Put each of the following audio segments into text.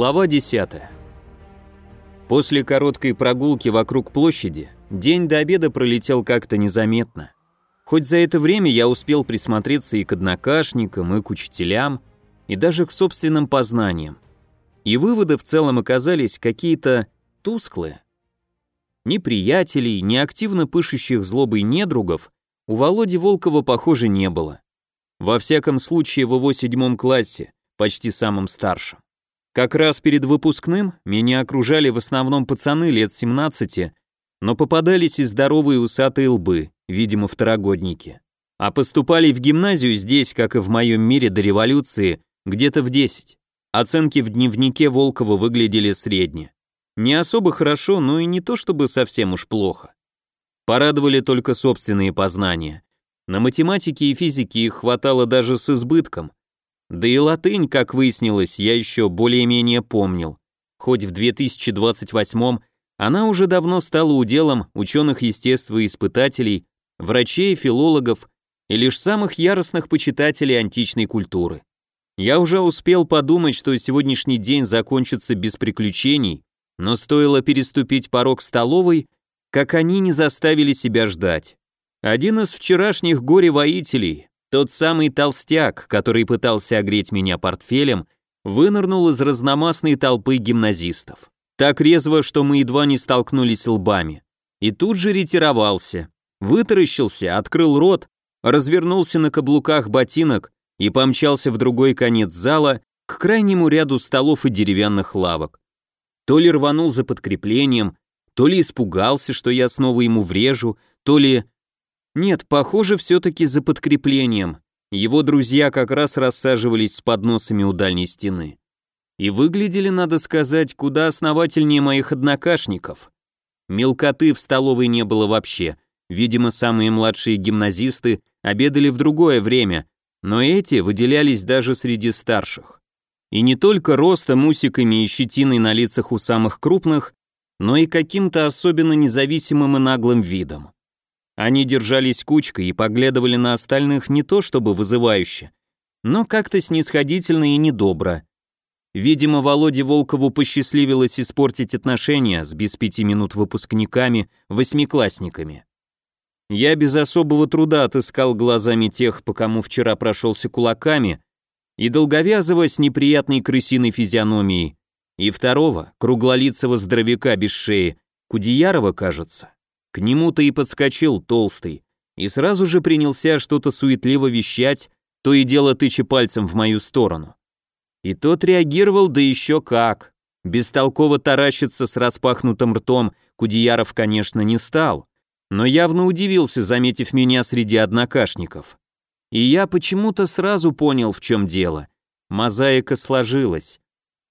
Глава 10. После короткой прогулки вокруг площади день до обеда пролетел как-то незаметно. Хоть за это время я успел присмотреться и к однокашникам, и к учителям, и даже к собственным познаниям. И выводы в целом оказались какие-то тусклые. Ни приятелей, ни активно пышущих злобой недругов у Володи Волкова, похоже, не было. Во всяком случае, в его седьмом классе, почти самым старшим. Как раз перед выпускным меня окружали в основном пацаны лет 17, но попадались и здоровые усатые лбы, видимо, второгодники. А поступали в гимназию здесь, как и в моем мире до революции, где-то в 10. Оценки в дневнике Волкова выглядели средне. Не особо хорошо, но и не то чтобы совсем уж плохо. Порадовали только собственные познания. На математике и физике их хватало даже с избытком, да и латынь, как выяснилось, я еще более-менее помнил. Хоть в 2028 она уже давно стала уделом ученых-естествоиспытателей, врачей, филологов и лишь самых яростных почитателей античной культуры. Я уже успел подумать, что сегодняшний день закончится без приключений, но стоило переступить порог столовой, как они не заставили себя ждать. Один из вчерашних горе-воителей, тот самый толстяк, который пытался огреть меня портфелем, вынырнул из разномастной толпы гимназистов. Так резво, что мы едва не столкнулись лбами. И тут же ретировался. Вытаращился, открыл рот, развернулся на каблуках ботинок и помчался в другой конец зала к крайнему ряду столов и деревянных лавок. То ли рванул за подкреплением, то ли испугался, что я снова ему врежу, то ли нет, похоже, все-таки за подкреплением. Его друзья как раз рассаживались с подносами у дальней стены. И выглядели, надо сказать, куда основательнее моих однокашников. Мелкоты в столовой не было вообще. Видимо, самые младшие гимназисты обедали в другое время, но эти выделялись даже среди старших. И не только ростом, усиками и щетиной на лицах у самых крупных, но и каким-то особенно независимым и наглым видом. Они держались кучкой и поглядывали на остальных не то чтобы вызывающе, но как-то снисходительно и недобро. Видимо, Володе Волкову посчастливилось испортить отношения с без пяти минут выпускниками, восьмиклассниками. Я без особого труда отыскал глазами тех, по кому вчера прошелся кулаками, и долговязого с неприятной крысиной физиономией, и второго, круглолицего здоровяка без шеи, Кудеярова, кажется. К нему-то и подскочил толстый, и сразу же принялся что-то суетливо вещать, то и дело тыча пальцем в мою сторону. И тот реагировал, да еще как. Бестолково таращиться с распахнутым ртом Кудеяров, конечно, не стал, но явно удивился, заметив меня среди однокашников. И я почему-то сразу понял, в чем дело. Мозаика сложилась.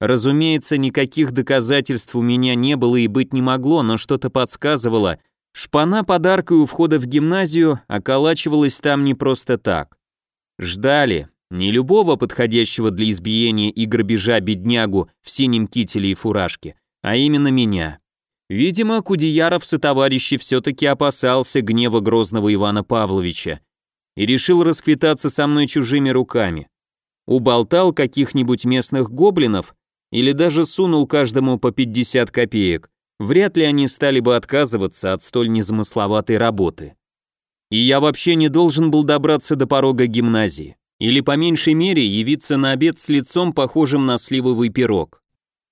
Разумеется, никаких доказательств у меня не было и быть не могло, но что-то подсказывало, Шпана подаркой у входа в гимназию околачивалась там не просто так. Ждали не любого подходящего для избиения и грабежа беднягу в синем кителе и фуражке, а именно меня. Видимо, Кудеяров сотоварищи все-таки опасался гнева грозного Ивана Павловича и решил расквитаться со мной чужими руками. Уболтал каких-нибудь местных гоблинов или даже сунул каждому по 50 копеек, вряд ли они стали бы отказываться от столь незамысловатой работы. И я вообще не должен был добраться до порога гимназии, или по меньшей мере явиться на обед с лицом, похожим на сливовый пирог.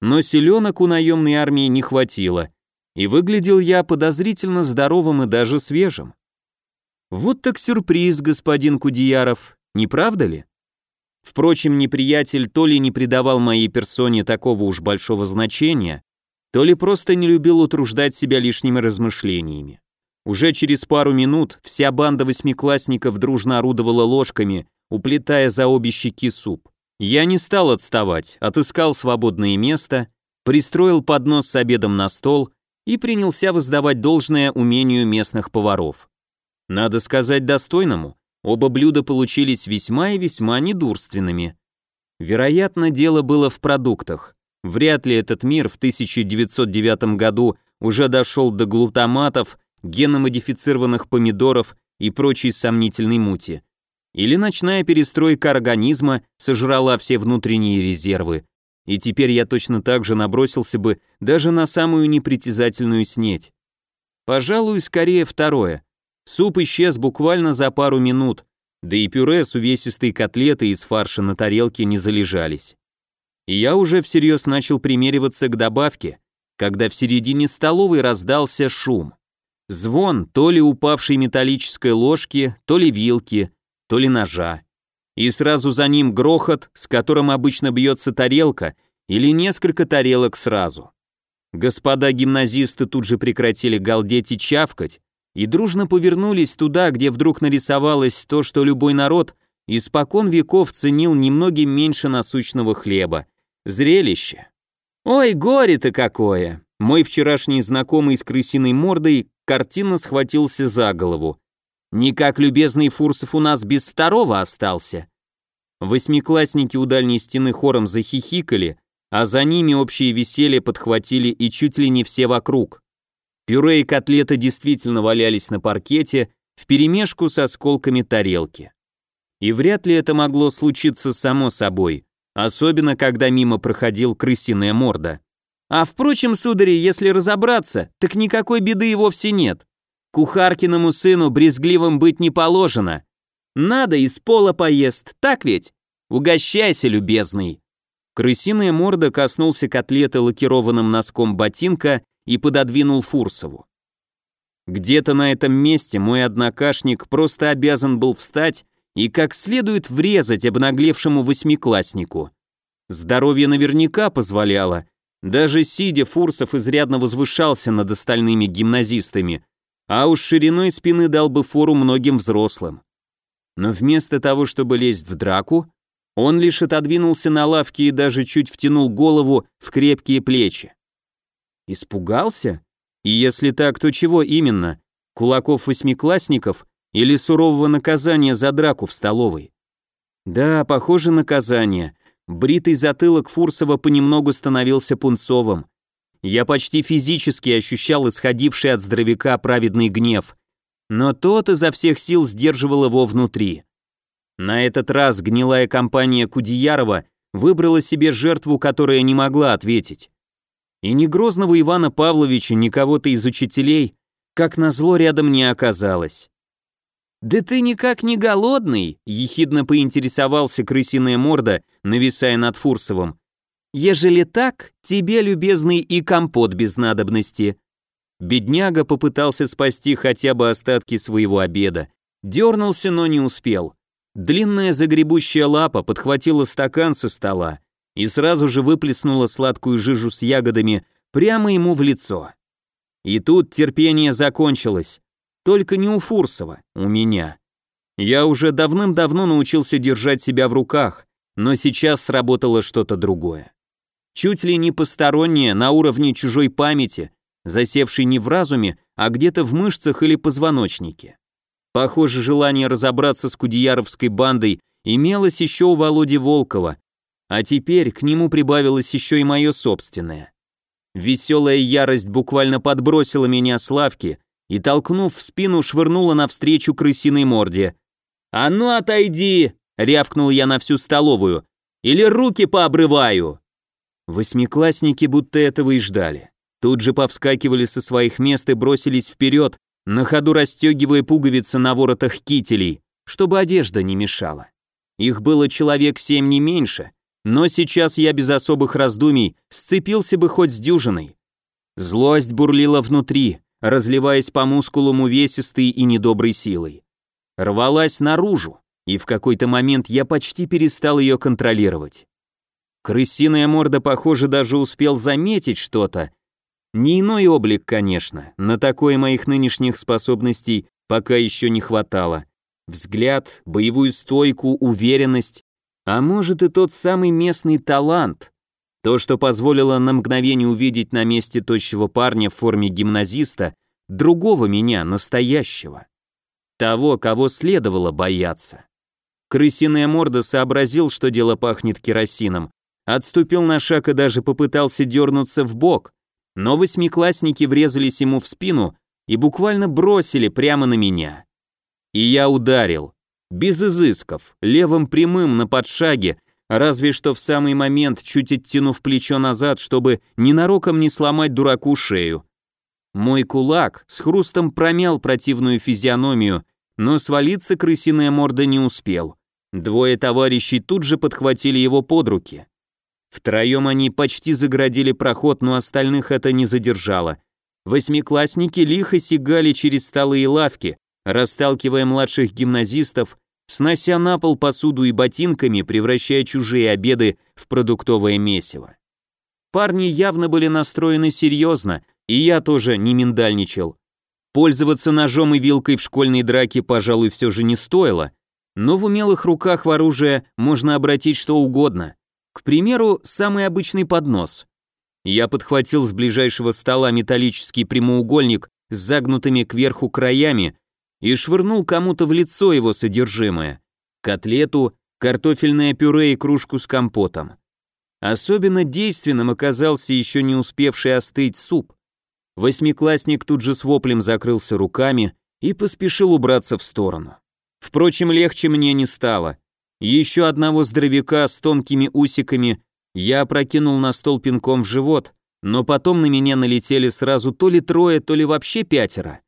Но селенок у наемной армии не хватило, и выглядел я подозрительно здоровым и даже свежим. Вот так сюрприз, господин Кудеяров, не правда ли? Впрочем, неприятель то ли не придавал моей персоне такого уж большого значения, то ли просто не любил утруждать себя лишними размышлениями. Уже через пару минут вся банда восьмиклассников дружно орудовала ложками, уплетая за обе щеки суп. Я не стал отставать, отыскал свободное место, пристроил поднос с обедом на стол и принялся воздавать должное умению местных поваров. Надо сказать достойному, оба блюда получились весьма и весьма недурственными. Вероятно, дело было в продуктах. Вряд ли этот мир в 1909 году уже дошел до глутаматов, геномодифицированных помидоров и прочей сомнительной мути. Или ночная перестройка организма сожрала все внутренние резервы. и теперь я точно так же набросился бы даже на самую непритязательную снеть. Пожалуй, скорее второе. Суп исчез буквально за пару минут, да и пюре с увесистой котлетой из фарша на тарелке не залежались. И я уже всерьез начал примериваться к добавке, когда в середине столовой раздался шум. Звон то ли упавшей металлической ложки, то ли вилки, то ли ножа. И сразу за ним грохот, с которым обычно бьется тарелка, или несколько тарелок сразу. Господа гимназисты тут же прекратили галдеть и чавкать, и дружно повернулись туда, где вдруг нарисовалось то, что любой народ испокон веков ценил немногим меньше насущного хлеба. Зрелище. Ой, горе-то какое! Мой вчерашний знакомый с крысиной мордой картинно схватился за голову. Никак любезный Фурсов у нас без второго остался. Восьмиклассники у дальней стены хором захихикали, а за ними общее веселье подхватили и чуть ли не все вокруг. Пюре и котлеты действительно валялись на паркете, вперемешку с осколками тарелки. И вряд ли это могло случиться само собой, особенно когда мимо проходил крысиная морда. А впрочем, судари, если разобраться, так никакой беды и вовсе нет. Кухаркиному сыну брезгливым быть не положено. Надо из пола поест, так ведь? Угощайся, любезный. Крысиная морда коснулся котлеты лакированным носком ботинка и пододвинул Фурсову. Где-то на этом месте мой однокашник просто обязан был встать и как следует врезать обнаглевшему восьмикласснику. Здоровье наверняка позволяло, даже сидя Фурсов изрядно возвышался над остальными гимназистами, а уж шириной спины дал бы фору многим взрослым. Но вместо того, чтобы лезть в драку, он лишь отодвинулся на лавке и даже чуть втянул голову в крепкие плечи. Испугался? И если так, то чего именно? Кулаков восьмиклассников или сурового наказания за драку в столовой? Да, похоже наказание. Бритый затылок Фурсова понемногу становился пунцовым. Я почти физически ощущал исходивший от здоровяка праведный гнев, но тот изо всех сил сдерживал его внутри. На этот раз гнилая компания Кудеярова выбрала себе жертву, которая не могла ответить. И ни грозного Ивана Павловича, ни кого-то из учителей, как назло, рядом не оказалось. «Да ты никак не голодный?» — ехидно поинтересовался крысиная морда, нависая над Фурсовым. Ежели так, тебе, любезный, и компот без надобности». Бедняга попытался спасти хотя бы остатки своего обеда. Дернулся, но не успел. Длинная загребущая лапа подхватила стакан со стола и сразу же выплеснула сладкую жижу с ягодами прямо ему в лицо. И тут терпение закончилось. Только не у Фурсова, у меня. Я уже давным-давно научился держать себя в руках, но сейчас сработало что-то другое чуть ли не постороннее, на уровне чужой памяти, засевшей не в разуме, а где-то в мышцах или позвоночнике. Похоже, желание разобраться с Кудеяровской бандой имелось еще у Володи Волкова, а теперь к нему прибавилось еще и мое собственное. Веселая ярость буквально подбросила меня с лавки и, толкнув в спину, швырнула навстречу крысиной морде. «А ну отойди!» — рявкнул я на всю столовую. «Или руки пообрываю!» Восьмиклассники будто этого и ждали. Тут же повскакивали со своих мест и бросились вперед, на ходу расстегивая пуговицы на воротах кителей, чтобы одежда не мешала. Их было человек семь не меньше, но сейчас я без особых раздумий сцепился бы хоть с дюжиной. Злость бурлила внутри, разливаясь по мускулам увесистой и недоброй силой. Рвалась наружу, и в какой-то момент я почти перестал ее контролировать. Крысиная морда, похоже, даже успел заметить что-то. Не иной облик, конечно, на такое моих нынешних способностей пока еще не хватало. Взгляд, боевую стойку, уверенность, а может и тот самый местный талант. То, что позволило на мгновение увидеть на месте тощего парня в форме гимназиста другого меня, настоящего. Того, кого следовало бояться. Крысиная морда сообразил, что дело пахнет керосином, отступил на шаг и даже попытался дернуться в бок, но восьмиклассники врезались ему в спину и буквально бросили прямо на меня. И я ударил, без изысков, левым прямым на подшаге, разве что в самый момент, чуть оттянув плечо назад, чтобы ненароком не сломать дураку шею. Мой кулак с хрустом промял противную физиономию, но свалиться крысиная морда не успел. Двое товарищей тут же подхватили его под руки. Втроем они почти заградили проход, но остальных это не задержало. Восьмиклассники лихо сигали через столы и лавки, расталкивая младших гимназистов, снося на пол посуду и ботинками, превращая чужие обеды в продуктовое месиво. Парни явно были настроены серьезно, и я тоже не миндальничал. Пользоваться ножом и вилкой в школьной драке, пожалуй, все же не стоило, но в умелых руках в оружие можно обратить что угодно. К примеру, самый обычный поднос. Я подхватил с ближайшего стола металлический прямоугольник с загнутыми кверху краями и швырнул кому-то в лицо его содержимое. Котлету, картофельное пюре и кружку с компотом. Особенно действенным оказался еще не успевший остыть суп. Восьмиклассник тут же с воплем закрылся руками и поспешил убраться в сторону. Впрочем, легче мне не стало. Еще одного здоровяка с тонкими усиками я опрокинул на стол пинком в живот, но потом на меня налетели сразу то ли трое, то ли вообще пятеро.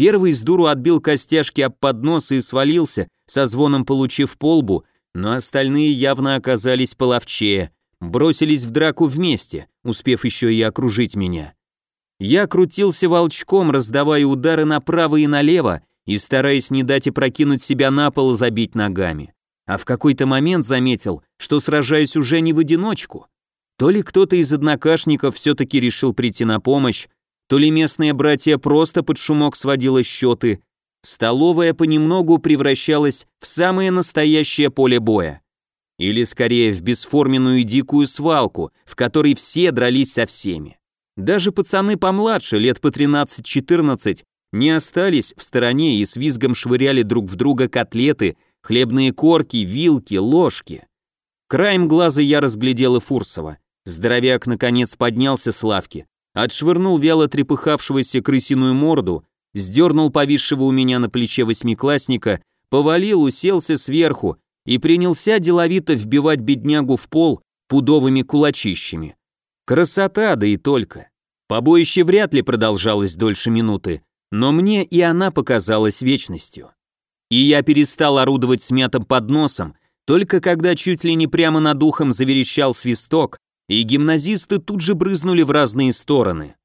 Первый с дуру отбил костяшки об поднос и свалился, со звоном получив полбу, но остальные явно оказались половчее, бросились в драку вместе, успев еще и окружить меня. Я крутился волчком, раздавая удары направо и налево и стараясь не дать и прокинуть себя на пол забить ногами. А в какой-то момент заметил, что сражаюсь уже не в одиночку. То ли кто-то из однокашников все-таки решил прийти на помощь, то ли местные братья просто под шумок сводило счеты, столовая понемногу превращалась в самое настоящее поле боя. Или скорее в бесформенную дикую свалку, в которой все дрались со всеми. Даже пацаны помладше, лет по 13-14, не остались в стороне и с визгом швыряли друг в друга котлеты, хлебные корки, вилки, ложки. Краем глаза я разглядел и Фурсова. Здоровяк наконец поднялся с лавки, отшвырнул вяло трепыхавшегося крысиную морду, сдернул повисшего у меня на плече восьмиклассника, повалил, уселся сверху и принялся деловито вбивать беднягу в пол пудовыми кулачищами. Красота, да и только. Побоище вряд ли продолжалось дольше минуты, но мне и она показалась вечностью. И я перестал орудовать смятым подносом, только когда чуть ли не прямо над ухом заверещал свисток, и гимназисты тут же брызнули в разные стороны.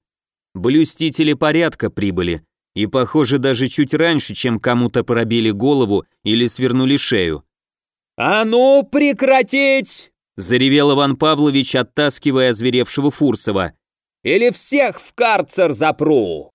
Блюстители порядка прибыли, и, похоже, даже чуть раньше, чем кому-то пробили голову или свернули шею. «А ну, прекратить!» — заревел Иван Павлович, оттаскивая озверевшего Фурсова. «Или всех в карцер запру!»